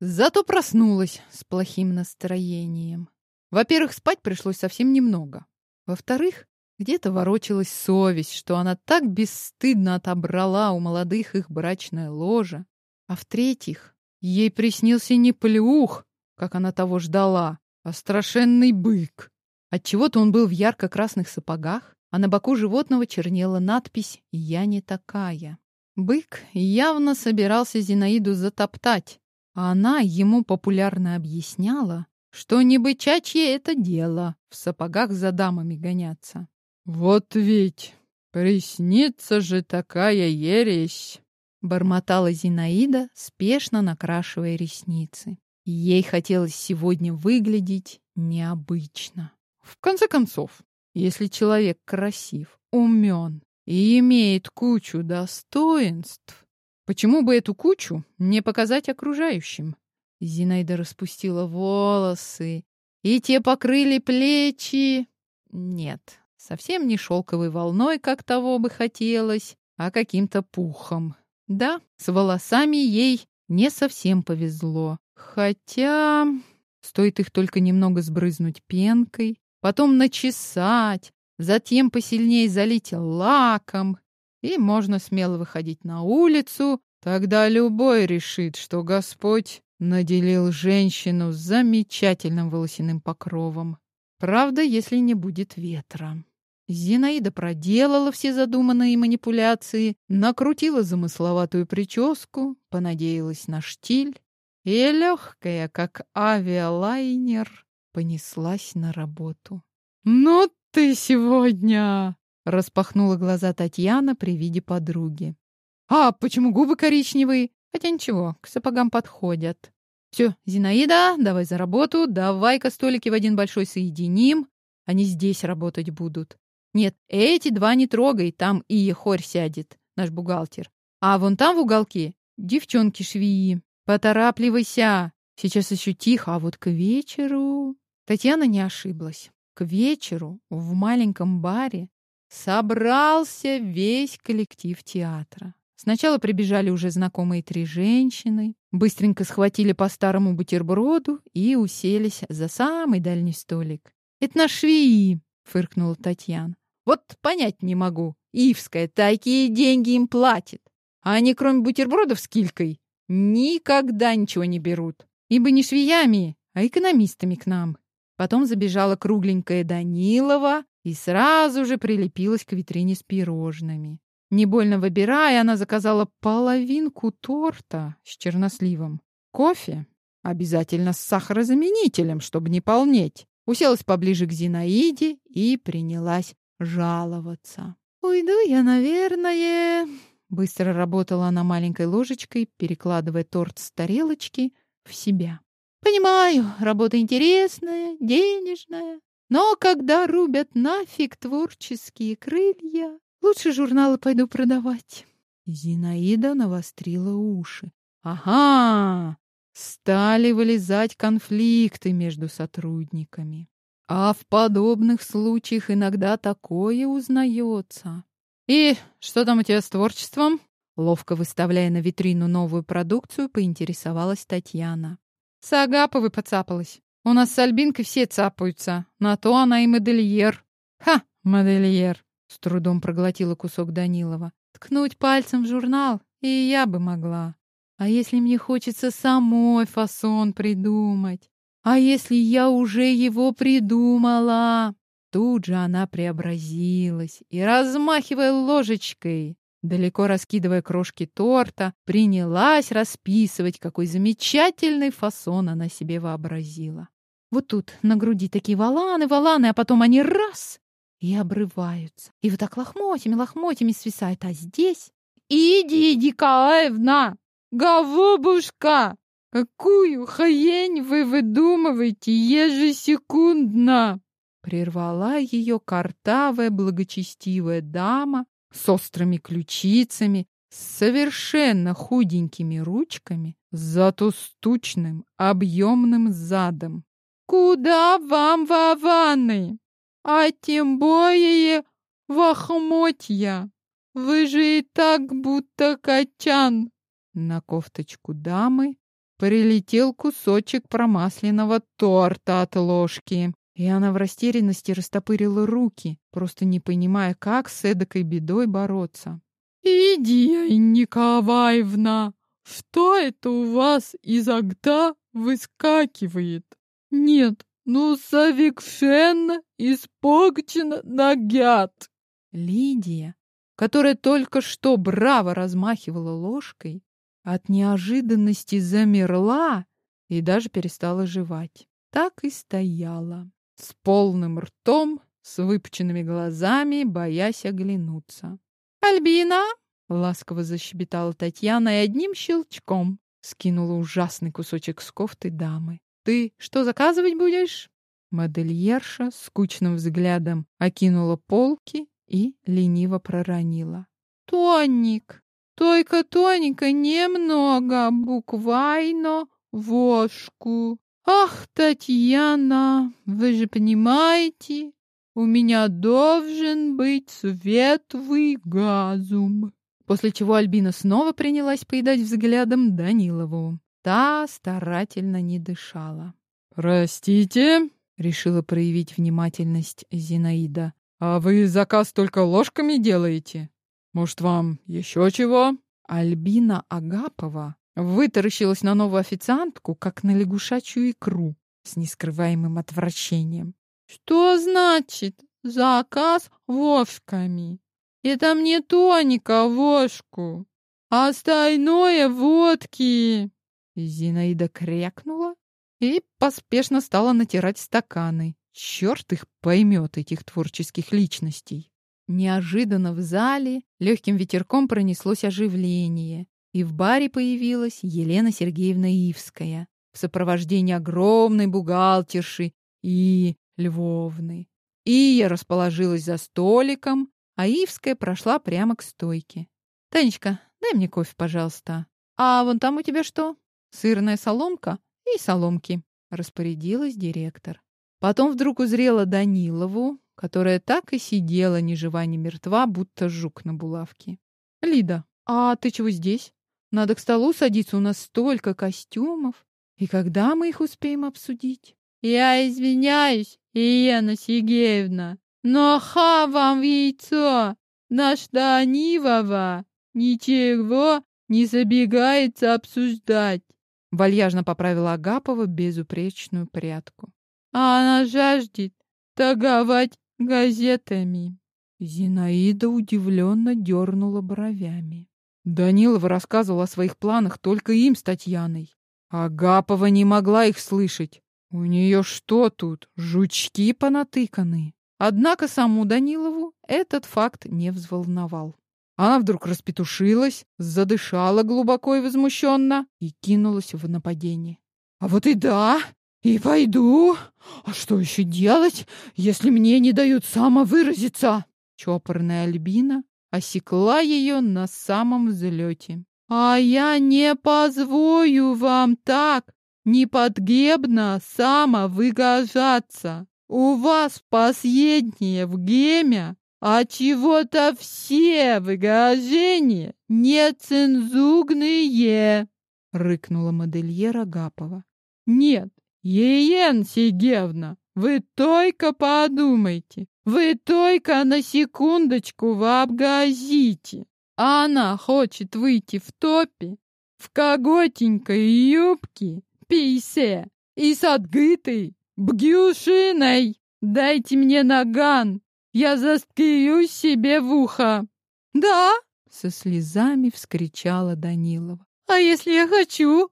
Зато проснулась с плохим настроением. Во-первых, спать пришлось совсем немного. Во-вторых, где-то ворочалась совесть, что она так бесстыдно отобрала у молодых их брачное ложе. А в-третьих, ей приснился не плюх, как она того ждала, а страшенный бык. Отчего-то он был в ярко-красных сапогах, а на боку животного чернела надпись «Я не такая». Бык явно собирался Зинаиду затоптать, а она ему популярно объясняла, что не бычачье это дело в сапогах за дамами гоняться. «Вот ведь приснится же такая ересь!» — бормотала Зинаида, спешно накрашивая ресницы. Ей хотелось сегодня выглядеть необычно. В конце концов, если человек красив, умен и имеет кучу достоинств, почему бы эту кучу не показать окружающим? Зинаида распустила волосы, и те покрыли плечи. Нет, совсем не шелковой волной, как того бы хотелось, а каким-то пухом. Да, с волосами ей не совсем повезло. Хотя стоит их только немного сбрызнуть пенкой, потом начесать, затем посильнее залить лаком, и можно смело выходить на улицу. Тогда любой решит, что Господь наделил женщину замечательным волосяным покровом. Правда, если не будет ветра. Зинаида проделала все задуманные манипуляции, накрутила замысловатую прическу, понадеялась на штиль и, легкая, как авиалайнер, понеслась на работу. «Ну ты сегодня!» — распахнула глаза Татьяна при виде подруги. «А почему губы коричневые? Хотя ничего, к сапогам подходят. Все, Зинаида, давай за работу, давай-ка столики в один большой соединим. Они здесь работать будут. Нет, эти два не трогай, там и Ехорь сядет, наш бухгалтер. А вон там в уголке девчонки-швеи. Поторапливайся. Сейчас еще тихо, а вот к вечеру... Татьяна не ошиблась. К вечеру в маленьком баре собрался весь коллектив театра. Сначала прибежали уже знакомые три женщины, быстренько схватили по старому бутерброду и уселись за самый дальний столик. «Это наш швеи!» — фыркнула Татьяна. «Вот понять не могу. Ивская такие деньги им платит. А они, кроме бутербродов с килькой, никогда ничего не берут. Ибо не швеями, а экономистами к нам. Потом забежала кругленькая Данилова и сразу же прилепилась к витрине с пирожными. Не больно выбирая, она заказала половинку торта с черносливом. Кофе? Обязательно с сахарозаменителем, чтобы не полнеть. Уселась поближе к Зинаиде и принялась жаловаться. «Уйду я, наверное...» Быстро работала она маленькой ложечкой, перекладывая торт с тарелочки в себя. Понимаю, работа интересная, денежная. Но когда рубят нафиг творческие крылья, лучше журналы пойду продавать. Зинаида навострила уши. Ага, стали вылезать конфликты между сотрудниками. А в подобных случаях иногда такое узнается. И что там у тебя с творчеством? Ловко выставляя на витрину новую продукцию, поинтересовалась Татьяна. С Агаповой поцапалась. У нас с Альбинкой все цапаются. На то она и модельер. Ха, модельер. С трудом проглотила кусок Данилова. Ткнуть пальцем в журнал, и я бы могла. А если мне хочется самой фасон придумать? А если я уже его придумала? Тут же она преобразилась и, размахивая ложечкой, далеко раскидывая крошки торта, принялась расписывать, какой замечательный фасон она себе вообразила. Вот тут на груди такие валаны, валаны, а потом они раз и обрываются. И вот так лохмотьями, лохмотьями свисают. А здесь... «Иди, Дикаевна! Голубушка! Какую хрень вы выдумываете ежесекундно!» Прервала ее картавая благочестивая дама с острыми ключицами, с совершенно худенькими ручками, зато с тучным, объемным задом. «Куда вам ваваны? А тем более вахмотья! Вы же и так будто качан!» На кофточку дамы прилетел кусочек промасленного торта от ложки. И она в растерянности растопырила руки, просто не понимая, как с эдакой бедой бороться. «Идия Николаевна, что это у вас изогда выскакивает? Нет, ну совершенно испорчен нагят!» Лидия, которая только что браво размахивала ложкой, от неожиданности замерла и даже перестала жевать. Так и стояла, с полным ртом, с выпученными глазами, боясь оглянуться. «Альбина!» — ласково защебетала Татьяна и одним щелчком скинула ужасный кусочек с кофты дамы. «Ты что заказывать будешь?» Модельерша скучным взглядом окинула полки и лениво проронила. «Тоник! Только тоника немного, буквально вошку. Ах, Татьяна, вы же понимаете, у меня должен быть светлый газум. После чего Альбина снова принялась поедать взглядом Данилову. Та старательно не дышала. «Простите», — решила проявить внимательность Зинаида. «А вы заказ только ложками делаете? Может, вам еще чего?» Альбина Агапова вытаращилась на новую официантку, как на лягушачью икру, с нескрываемым отвращением. Что значит заказ вошками? Это мне тоника вошку, а остальное водки. Зинаида крякнула и поспешно стала натирать стаканы. Черт их поймет, этих творческих личностей. Неожиданно в зале легким ветерком пронеслось оживление, и в баре появилась Елена Сергеевна Ивская в сопровождении огромной бухгалтерши и Львовны. Ия расположилась за столиком, а Ивская прошла прямо к стойке. «Танечка, дай мне кофе, пожалуйста. А вон там у тебя что? Сырная соломка и соломки», — распорядилась директор. Потом вдруг узрела Данилову, которая так и сидела ни жива, ни мертва, будто жук на булавке. «Лида, а ты чего здесь? Надо к столу садиться, у нас столько костюмов. И когда мы их успеем обсудить?» «Я извиняюсь, Елена Сергеевна, но ха вам в яйцо! Наш Данивова ничего не забегается обсуждать!» Вальяжно поправила Агапова безупречную прядку. «А она жаждет торговать газетами!» Зинаида удивленно дернула бровями. Данилова рассказывал о своих планах только им с Татьяной. Агапова не могла их слышать. У нее что тут, жучки понатыканы? Однако саму Данилову этот факт не взволновал. Она вдруг распетушилась, задышала глубоко и возмущенно и кинулась в нападение. «А вот и да, и пойду. А что еще делать, если мне не дают самовыразиться?» Чопорная Альбина осекла ее на самом взлете. «А я не позволю вам так неподгебно самовыгожаться. У вас последнее в геме, а чего-то все выгожения нецензурные, рыкнула модельер Агапова. Нет, Елена Сергеевна, вы только подумайте, вы только на секундочку вообразите. Она хочет выйти в топе в коготенькой юбке пейсе и с отгытой бгюшиной. Дайте мне наган, я застрелю себе в ухо. Да? Со слезами вскричала Данилова. А если я хочу?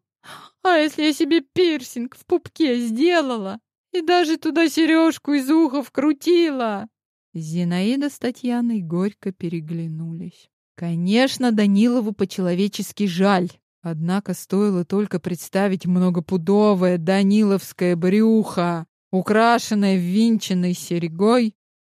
А если я себе пирсинг в пупке сделала и даже туда сережку из уха вкрутила? Зинаида с Татьяной горько переглянулись. Конечно, Данилову по-человечески жаль. Однако стоило только представить многопудовое даниловское брюхо, украшенное винченной серьгой,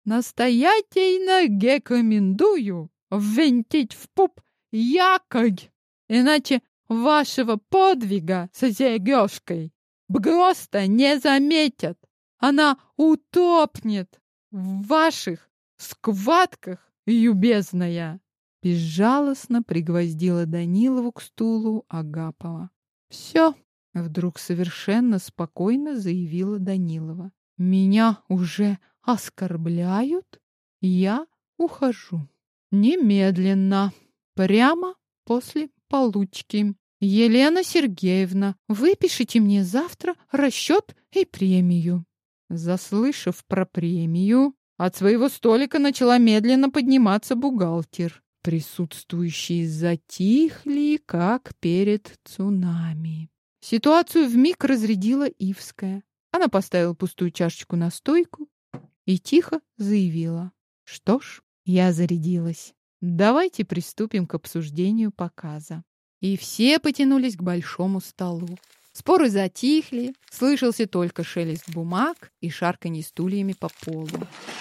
настоятельно рекомендую ввинтить в пуп якорь, иначе вашего подвига с сережкой просто не заметят. Она утопнет в ваших скватках, любезная безжалостно пригвоздила Данилову к стулу Агапова. Все, Вдруг совершенно спокойно заявила Данилова. Меня уже оскорбляют? Я ухожу. Немедленно. Прямо после получки. Елена Сергеевна, выпишите мне завтра расчет и премию. Заслышав про премию, от своего столика начала медленно подниматься бухгалтер. Присутствующие затихли, как перед цунами. Ситуацию вмиг разрядила Ивская. Она поставила пустую чашечку на стойку и тихо заявила. Что ж, я зарядилась. Давайте приступим к обсуждению показа. И все потянулись к большому столу. Споры затихли, слышался только шелест бумаг и шарканье стульями по полу.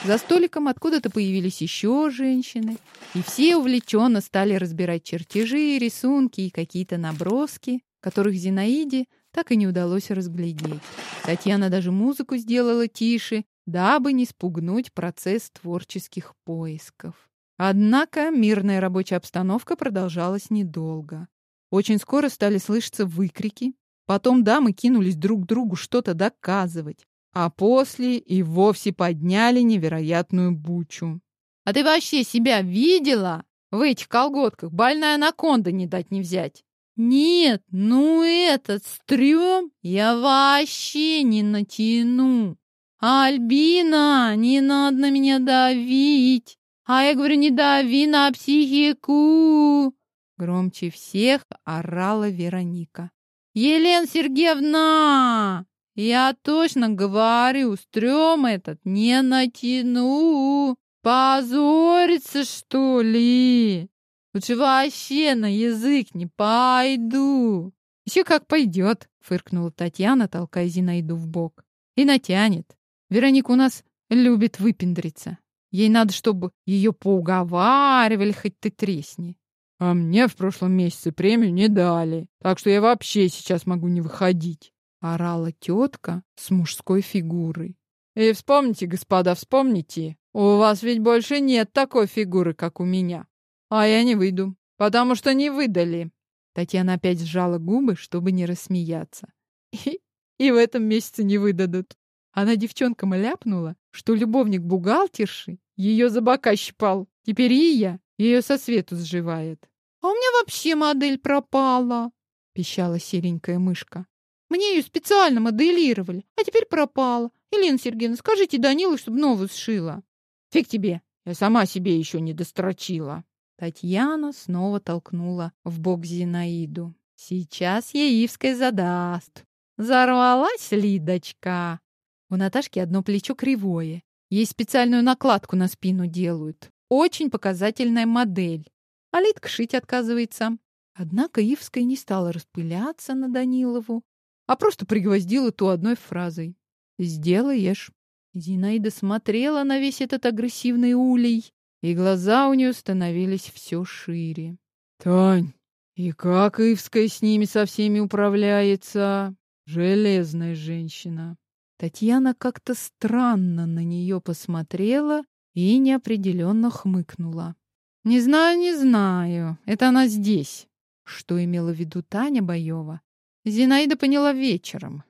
За столиком откуда-то появились еще женщины, и все увлеченно стали разбирать чертежи, рисунки и какие-то наброски, которых Зинаиде так и не удалось разглядеть. Татьяна даже музыку сделала тише, дабы не спугнуть процесс творческих поисков. Однако мирная рабочая обстановка продолжалась недолго. Очень скоро стали слышаться выкрики, Потом дамы кинулись друг другу что-то доказывать, а после и вовсе подняли невероятную бучу. «А ты вообще себя видела? В этих колготках больная анаконда не дать не взять!» «Нет, ну этот стрём я вообще не натяну!» «Альбина, не надо на меня давить!» «А я говорю, не дави на психику!» Громче всех орала Вероника. Елена Сергеевна, я точно говорю, стрём этот не натяну. Позориться, что ли? Лучше вообще на язык не пойду. Еще как пойдет, фыркнула Татьяна, толкая Зинаиду в бок. И натянет. Вероника у нас любит выпендриться. Ей надо, чтобы ее поуговаривали, хоть ты тресни. А мне в прошлом месяце премию не дали, так что я вообще сейчас могу не выходить. Орала тетка с мужской фигурой. И вспомните, господа, вспомните, у вас ведь больше нет такой фигуры, как у меня. А я не выйду, потому что не выдали. Татьяна опять сжала губы, чтобы не рассмеяться. И, и в этом месяце не выдадут. Она девчонкам ляпнула, что любовник бухгалтерши ее за бока щипал. Теперь и я ее со свету сживает. «А у меня вообще модель пропала!» — пищала серенькая мышка. «Мне ее специально моделировали, а теперь пропала. Елена Сергеевна, скажите Данилу, чтобы новую сшила». «Фиг тебе! Я сама себе еще не дострочила!» Татьяна снова толкнула в бок Зинаиду. «Сейчас Яивская задаст!» «Зарвалась, Лидочка!» У Наташки одно плечо кривое. Ей специальную накладку на спину делают. Очень показательная модель. А Литка шить отказывается. Однако Ивская не стала распыляться на Данилову, а просто пригвоздила ту одной фразой. «Сделаешь». Зинаида смотрела на весь этот агрессивный улей, и глаза у нее становились все шире. «Тань, и как Ивская с ними со всеми управляется? Железная женщина». Татьяна как-то странно на нее посмотрела и неопределенно хмыкнула. «Не знаю, не знаю. Это она здесь». Что имела в виду Таня Боева? Зинаида поняла вечером.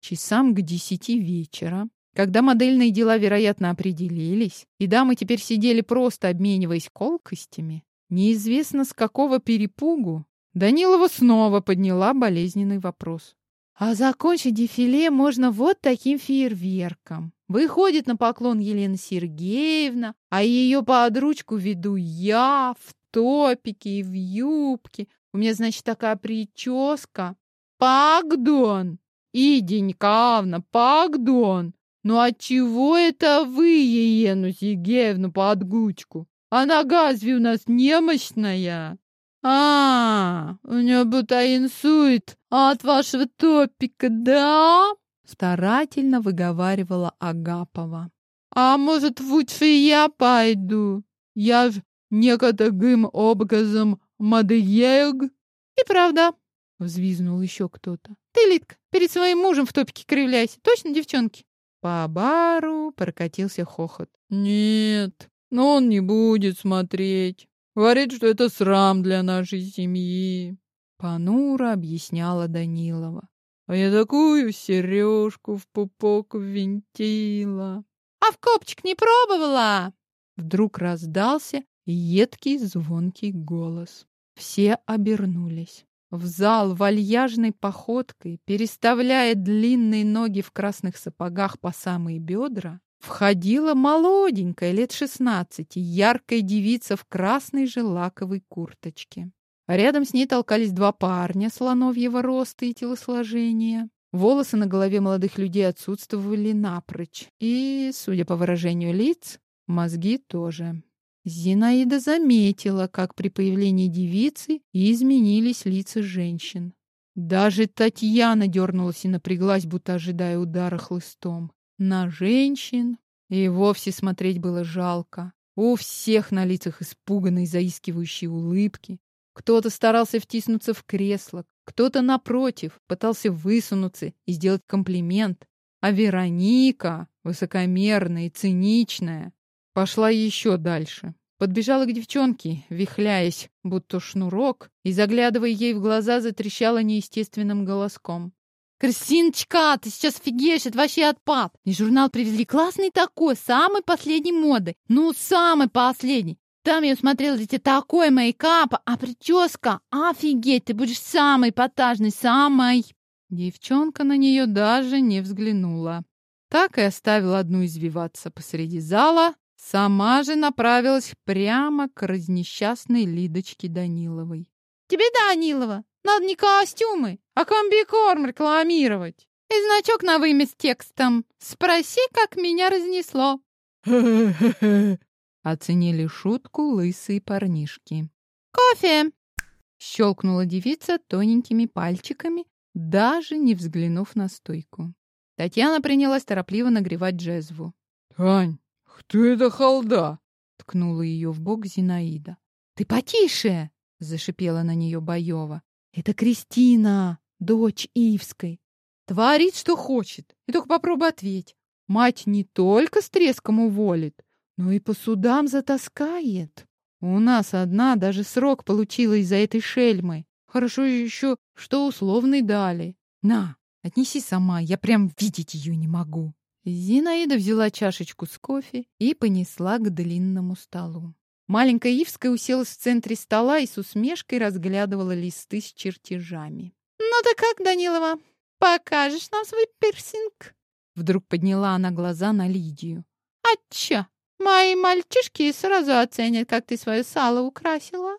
Часам к десяти вечера, когда модельные дела, вероятно, определились, и дамы теперь сидели просто обмениваясь колкостями, неизвестно с какого перепугу, Данилова снова подняла болезненный вопрос. А закончить дефиле можно вот таким фейерверком. Выходит на поклон Елена Сергеевна, а ее под ручку веду я в топике и в юбке. У меня, значит, такая прическа. Пагдон! Иденькавна, пагдон! Ну отчего это вы, Елену Сергеевну, под гучку? Она газви у нас немощная. А, у нее будто инсует от вашего топика, да? Старательно выговаривала Агапова. А может, лучше я пойду? Я ж некоторым образом модельер. И правда, взвизнул еще кто-то. Ты, Литка, перед своим мужем в топике кривляйся. Точно, девчонки? По бару прокатился хохот. Нет, но он не будет смотреть. Говорит, что это срам для нашей семьи. Панура объясняла Данилова. А я такую сережку в пупок ввинтила. А в копчик не пробовала? Вдруг раздался едкий звонкий голос. Все обернулись. В зал вальяжной походкой, переставляя длинные ноги в красных сапогах по самые бедра, входила молоденькая, лет шестнадцати, яркая девица в красной же лаковой курточке. Рядом с ней толкались два парня слоновьего роста и телосложения. Волосы на голове молодых людей отсутствовали напрочь. И, судя по выражению лиц, мозги тоже. Зинаида заметила, как при появлении девицы изменились лица женщин. Даже Татьяна дернулась и напряглась, будто ожидая удара хлыстом. На женщин и вовсе смотреть было жалко. У всех на лицах испуганные заискивающие улыбки. Кто-то старался втиснуться в кресло, кто-то, напротив, пытался высунуться и сделать комплимент. А Вероника, высокомерная и циничная, Пошла еще дальше. Подбежала к девчонке, вихляясь, будто шнурок, и, заглядывая ей в глаза, затрещала неестественным голоском. «Кристиночка, ты сейчас офигеешь, это вообще отпад! И журнал привезли классный такой, самой последней моды. Ну, самый последний. Там я смотрела, эти такой мейкап, а прическа, офигеть, ты будешь самой потажной, самой!» Девчонка на нее даже не взглянула. Так и оставила одну извиваться посреди зала, Сама же направилась прямо к разнесчастной Лидочке Даниловой. «Тебе, Данилова, надо не костюмы, а комбикорм рекламировать. И значок на вымя с текстом. Спроси, как меня разнесло». Оценили шутку лысые парнишки. «Кофе!» — щелкнула девица тоненькими пальчиками, даже не взглянув на стойку. Татьяна принялась торопливо нагревать джезву. «Тань, «Кто это халда?» — ткнула ее в бок Зинаида. «Ты потише!» — зашипела на нее Боева. «Это Кристина, дочь Ивской. Творит, что хочет, и только попробуй ответь. Мать не только с треском уволит, но и по судам затаскает. У нас одна даже срок получила из-за этой шельмы. Хорошо еще, что условный дали. На, отнеси сама, я прям видеть ее не могу». Зинаида взяла чашечку с кофе и понесла к длинному столу. Маленькая Ивская уселась в центре стола и с усмешкой разглядывала листы с чертежами. «Ну так как, Данилова, покажешь нам свой пирсинг?» Вдруг подняла она глаза на Лидию. «А чё, мои мальчишки сразу оценят, как ты свое сало украсила?»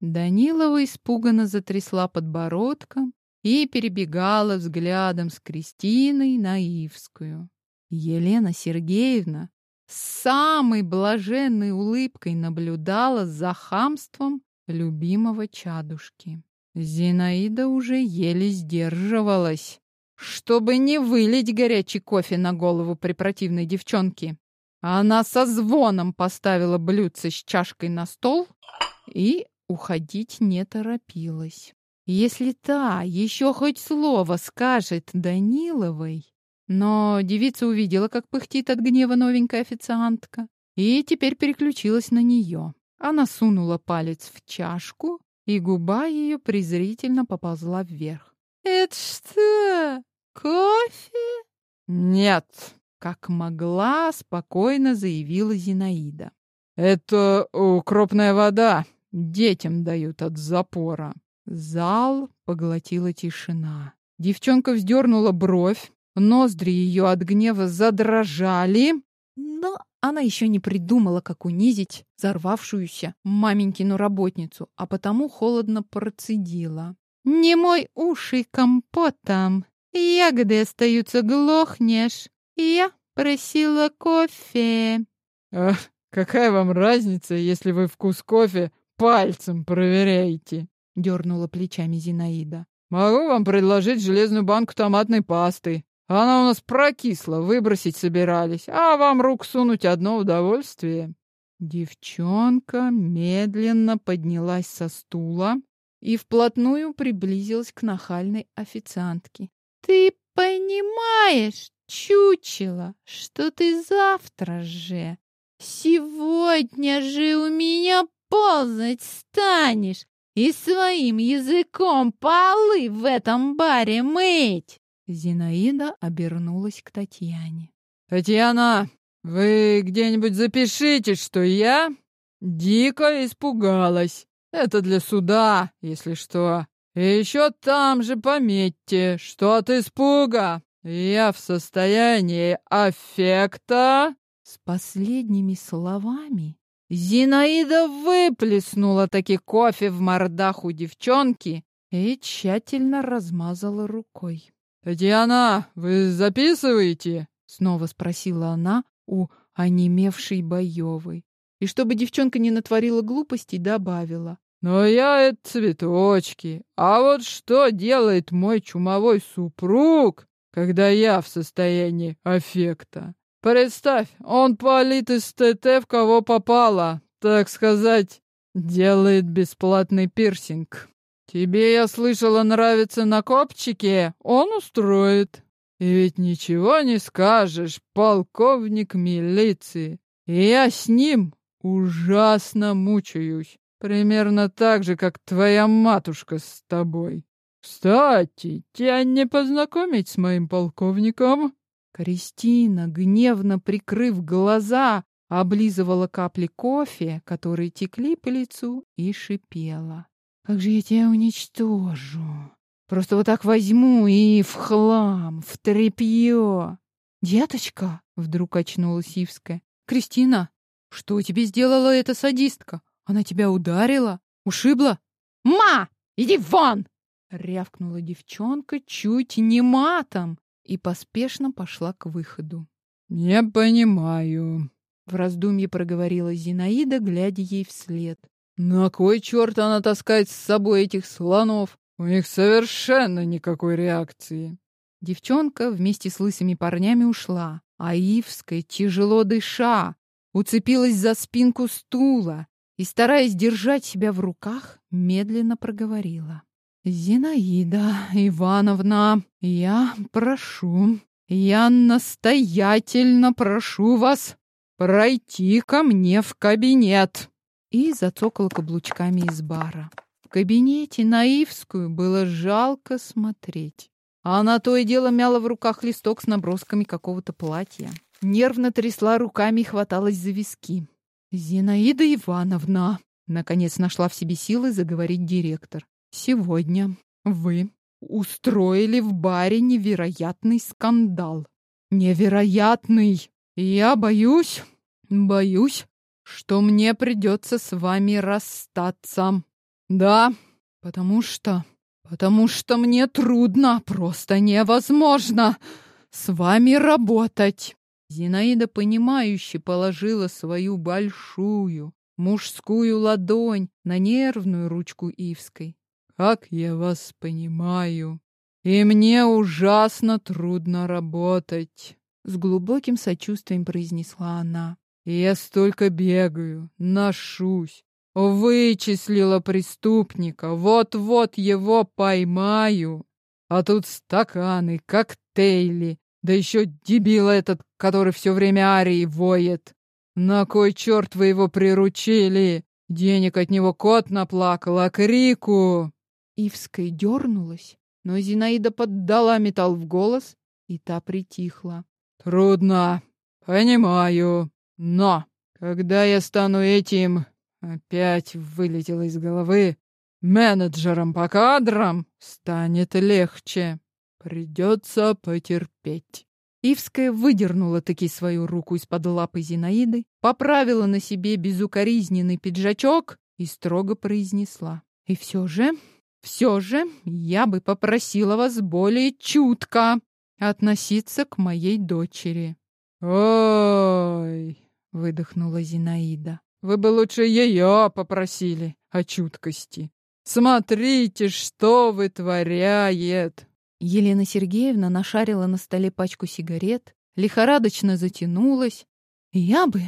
Данилова испуганно затрясла подбородком и перебегала взглядом с Кристиной на Ивскую. Елена Сергеевна с самой блаженной улыбкой наблюдала за хамством любимого чадушки. Зинаида уже еле сдерживалась, чтобы не вылить горячий кофе на голову препротивной девчонки. Она со звоном поставила блюдце с чашкой на стол и уходить не торопилась. Если та еще хоть слово скажет Даниловой, но девица увидела, как пыхтит от гнева новенькая официантка, и теперь переключилась на нее. Она сунула палец в чашку, и губа ее презрительно поползла вверх. «Это что, кофе?» «Нет», — как могла, спокойно заявила Зинаида. «Это укропная вода. Детям дают от запора». Зал поглотила тишина. Девчонка вздернула бровь, Ноздри ее от гнева задрожали, но она еще не придумала, как унизить взорвавшуюся маменькину работницу, а потому холодно процедила. «Не мой уши компотом, ягоды остаются, глохнешь. Я просила кофе». «Ах, какая вам разница, если вы вкус кофе пальцем проверяете?» — дернула плечами Зинаида. «Могу вам предложить железную банку томатной пасты. Она у нас прокисла, выбросить собирались, а вам рук сунуть одно удовольствие. Девчонка медленно поднялась со стула и вплотную приблизилась к нахальной официантке. «Ты понимаешь, чучело, что ты завтра же, сегодня же у меня ползать станешь и своим языком полы в этом баре мыть!» Зинаида обернулась к Татьяне. «Татьяна, вы где-нибудь запишите, что я дико испугалась. Это для суда, если что. И еще там же пометьте, что от испуга я в состоянии аффекта». С последними словами Зинаида выплеснула таки кофе в мордах у девчонки и тщательно размазала рукой. «Татьяна, вы записываете?» — снова спросила она у онемевшей Боевой. И чтобы девчонка не натворила глупостей, добавила. «Но я это цветочки. А вот что делает мой чумовой супруг, когда я в состоянии аффекта? Представь, он палит из ТТ в кого попало, так сказать, делает бесплатный пирсинг. Тебе, я слышала, нравится на копчике, он устроит. И ведь ничего не скажешь, полковник милиции. И я с ним ужасно мучаюсь. Примерно так же, как твоя матушка с тобой. Кстати, тебя не познакомить с моим полковником? Кристина, гневно прикрыв глаза, облизывала капли кофе, которые текли по лицу, и шипела. «Как же я тебя уничтожу! Просто вот так возьму и в хлам, в тряпье!» «Деточка!» — вдруг очнулась Ивская. «Кристина, что тебе сделала эта садистка? Она тебя ударила? Ушибла?» «Ма! Иди вон!» — рявкнула девчонка чуть не матом, и поспешно пошла к выходу. «Не понимаю», — в раздумье проговорила Зинаида, глядя ей вслед. «На кой черт она таскает с собой этих слонов? У них совершенно никакой реакции». Девчонка вместе с лысыми парнями ушла, а Ивская, тяжело дыша, уцепилась за спинку стула и, стараясь держать себя в руках, медленно проговорила. «Зинаида Ивановна, я прошу, я настоятельно прошу вас пройти ко мне в кабинет!» И зацокала каблучками из бара. В кабинете Наивскую было жалко смотреть. А она то и дело мяла в руках листок с набросками какого-то платья. Нервно трясла руками и хваталась за виски. «Зинаида Ивановна!» Наконец нашла в себе силы заговорить директор. Сегодня вы устроили в баре невероятный скандал. Невероятный! Я боюсь, боюсь, что мне придется с вами расстаться. Да, потому что... Потому что мне трудно, просто невозможно с вами работать. Зинаида, понимающе положила свою большую мужскую ладонь на нервную ручку Ивской. Как я вас понимаю. И мне ужасно трудно работать. С глубоким сочувствием произнесла она. Я столько бегаю, ношусь. Вычислила преступника, вот-вот его поймаю. А тут стаканы, коктейли, да еще дебил этот, который все время арии воет. На кой черт вы его приручили? Денег от него кот наплакал, а крику... Ивская дернулась, но Зинаида поддала металл в голос, и та притихла. «Трудно, понимаю, но когда я стану этим...» Опять вылетело из головы. «Менеджером по кадрам станет легче. Придется потерпеть». Ивская выдернула таки свою руку из-под лапы Зинаиды, поправила на себе безукоризненный пиджачок и строго произнесла. «И все же все же я бы попросила вас более чутко относиться к моей дочери. Ой, выдохнула Зинаида. Вы бы лучше ее попросили о чуткости. Смотрите, что вытворяет. Елена Сергеевна нашарила на столе пачку сигарет, лихорадочно затянулась. Я бы,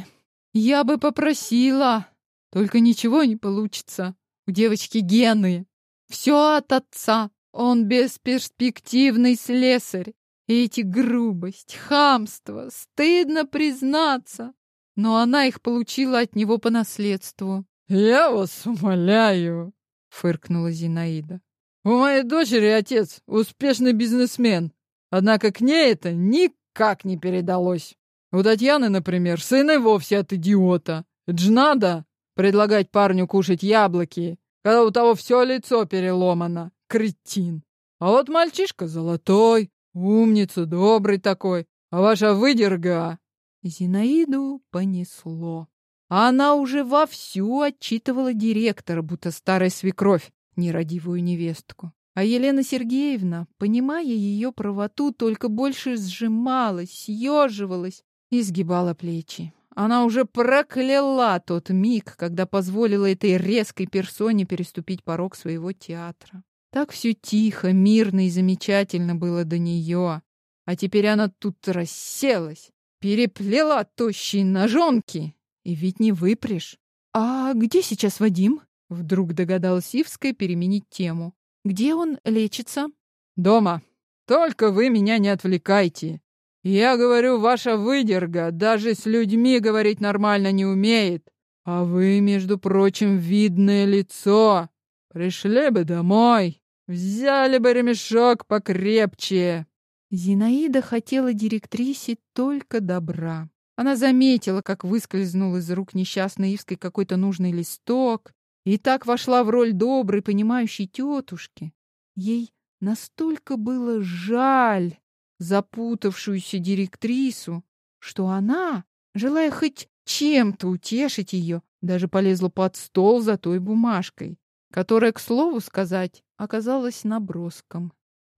я бы попросила, только ничего не получится. У девочки гены. Все от отца. Он бесперспективный слесарь. И эти грубость, хамство, стыдно признаться. Но она их получила от него по наследству. «Я вас умоляю», — фыркнула Зинаида. «У моей дочери отец успешный бизнесмен. Однако к ней это никак не передалось. У Татьяны, например, сын и вовсе от идиота. Это ж надо предлагать парню кушать яблоки, когда у того все лицо переломано. Кретин. А вот мальчишка золотой, умница, добрый такой. А ваша выдерга... Зинаиду понесло. А она уже вовсю отчитывала директора, будто старая свекровь, нерадивую невестку. А Елена Сергеевна, понимая ее правоту, только больше сжималась, съеживалась и сгибала плечи. Она уже прокляла тот миг, когда позволила этой резкой персоне переступить порог своего театра. Так все тихо, мирно и замечательно было до нее. А теперь она тут расселась, переплела тощие ножонки, и ведь не выпрешь. «А где сейчас Вадим?» Вдруг догадалась Ивская переменить тему. «Где он лечится?» «Дома. Только вы меня не отвлекайте. Я говорю, ваша выдерга даже с людьми говорить нормально не умеет. А вы, между прочим, видное лицо. Пришли бы домой, взяли бы ремешок покрепче. Зинаида хотела директрисе только добра. Она заметила, как выскользнул из рук несчастной Ивской какой-то нужный листок, и так вошла в роль доброй, понимающей тетушки. Ей настолько было жаль запутавшуюся директрису, что она, желая хоть чем-то утешить ее, даже полезла под стол за той бумажкой, которая, к слову сказать, оказалась наброском.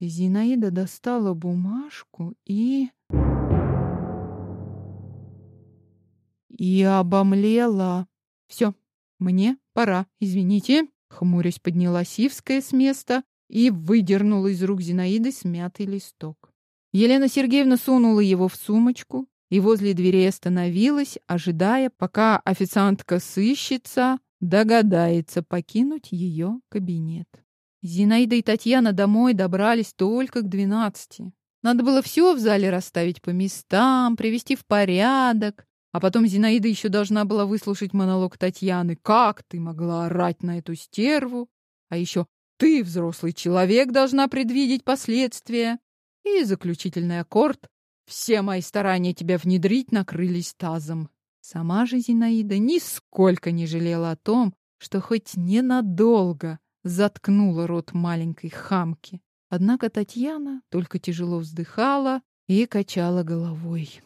Зинаида достала бумажку и... И обомлела. Все, мне пора, извините. Хмурясь подняла Сивская с места и выдернула из рук Зинаиды смятый листок. Елена Сергеевна сунула его в сумочку и возле двери остановилась, ожидая, пока официантка-сыщица догадается покинуть ее кабинет. Зинаида и Татьяна домой добрались только к двенадцати. Надо было все в зале расставить по местам, привести в порядок. А потом Зинаида еще должна была выслушать монолог Татьяны. «Как ты могла орать на эту стерву?» А еще «Ты, взрослый человек, должна предвидеть последствия». И заключительный аккорд «Все мои старания тебя внедрить накрылись тазом». Сама же Зинаида нисколько не жалела о том, что хоть ненадолго заткнула рот маленькой хамки. Однако Татьяна только тяжело вздыхала и качала головой.